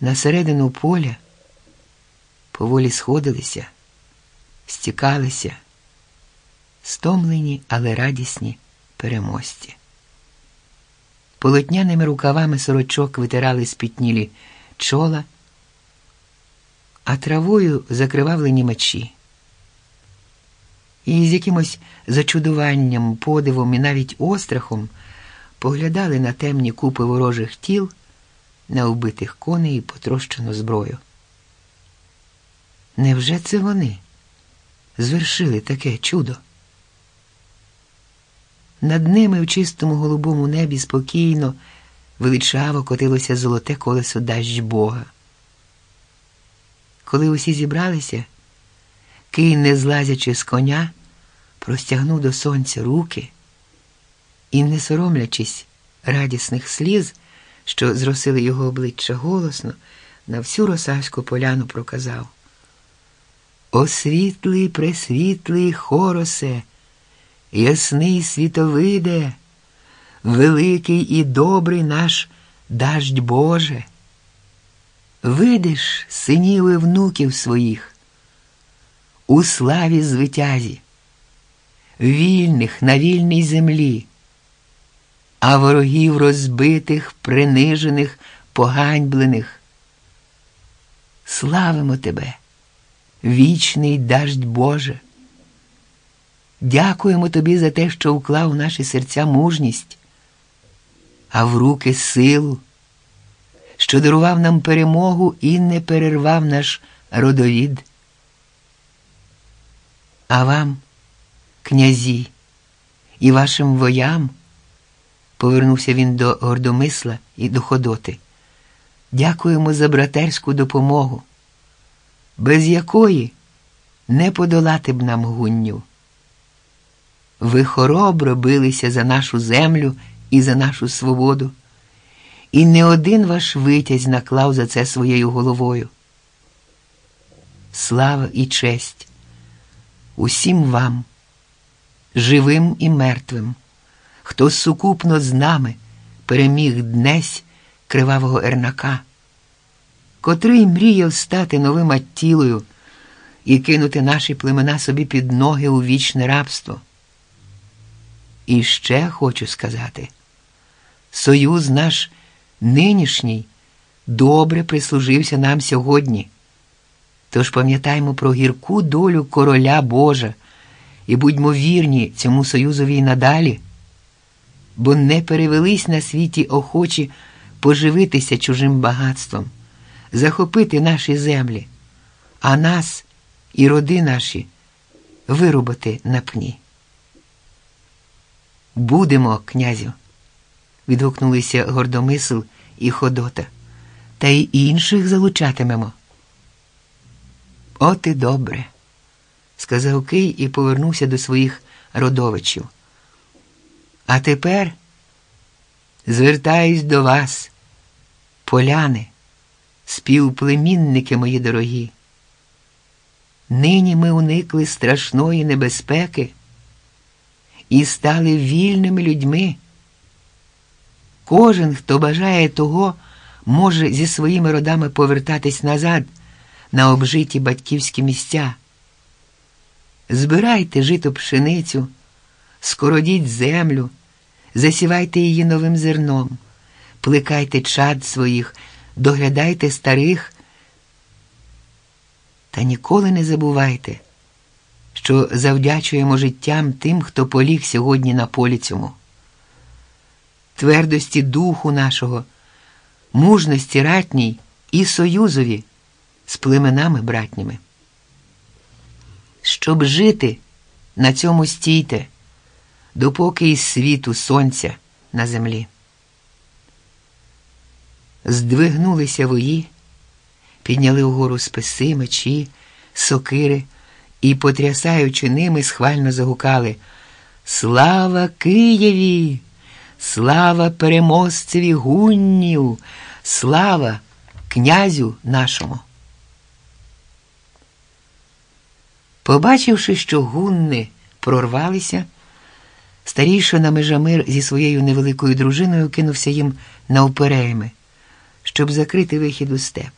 на середину поля поволі сходилися, стікалися, стомлені, але радісні переможці. Полотняними рукавами сорочок витирали спітнілі чола, а травою закривавлені мечі. І з якимось зачудуванням, подивом і навіть острахом поглядали на темні купи ворожих тіл, на вбитих коней і потрощену зброю. Невже це вони звершили таке чудо? Над ними в чистому голубому небі спокійно, величаво котилося золоте колесо даждь Бога. Коли усі зібралися, кінь, не злазячи з коня, простягнув до сонця руки і, не соромлячись радісних сліз, що зросили його обличчя голосно, на всю росавську поляну проказав. О світлий, пресвітлий хоросе, ясний світовиде, великий і добрий наш даждь Боже. Видиш синів і внуків своїх у славі звитязі, вільних на вільній землі, а ворогів розбитих, принижених, поганьблених. Славимо тебе, вічний даждь Боже. Дякуємо тобі за те, що вклав у наші серця мужність, а в руки силу, що дарував нам перемогу і не перервав наш родовід. А вам, князі, і вашим воям, повернувся він до гордомисла і до ходоти. Дякуємо за братерську допомогу, без якої не подолати б нам гунню. Ви хоробро билися за нашу землю і за нашу свободу, і не один ваш витязь наклав за це своєю головою. Слава і честь усім вам, живим і мертвим, хто сукупно з нами переміг днесь кривавого Ернака, котрий мріяв стати новим Аттілою і кинути наші племена собі під ноги у вічне рабство. І ще хочу сказати, союз наш нинішній добре прислужився нам сьогодні. Тож пам'ятаймо про гірку долю короля Божа і будьмо вірні цьому союзові й надалі, бо не перевелись на світі охочі поживитися чужим багатством, захопити наші землі, а нас і роди наші вирубати на пні. Будемо, князю, відгукнулися гордомисл і ходота, та й інших залучатимемо. От і добре, сказав Кий і повернувся до своїх родовичів. А тепер звертаюсь до вас, поляни, співплемінники мої дорогі. Нині ми уникли страшної небезпеки і стали вільними людьми. Кожен, хто бажає того, може зі своїми родами повертатись назад на обжиті батьківські місця. Збирайте жито пшеницю, скородіть землю, засівайте її новим зерном, плекайте чад своїх, доглядайте старих. Та ніколи не забувайте, що завдячуємо життям тим, хто поліг сьогодні на полі цьому. Твердості духу нашого, мужності ратній і союзові з племенами братніми. Щоб жити, на цьому стійте, допоки із світу сонця на землі. Здвигнулися вої, підняли вгору списи, мечі, сокири і, потрясаючи ними, схвально загукали Слава Києві! Слава переможцеві гуннів! Слава князю нашому! Побачивши, що гунни прорвалися, старійшина Межамир зі своєю невеликою дружиною кинувся їм навперейми, щоб закрити вихід у степ.